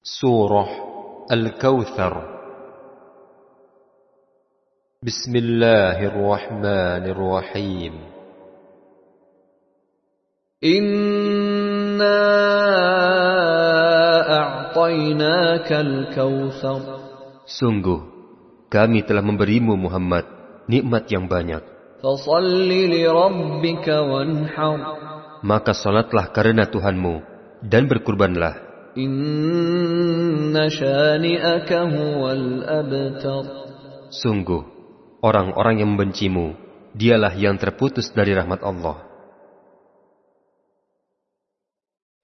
Surah Al-Kawthar Bismillahirrahmanirrahim Inna a'tainaka al-kawthar Sungguh, kami telah memberimu Muhammad nikmat yang banyak. Maka salatlah karena Tuhanmu dan berkurbanlah. Sungguh, orang-orang yang membencimu, dialah yang terputus dari rahmat Allah.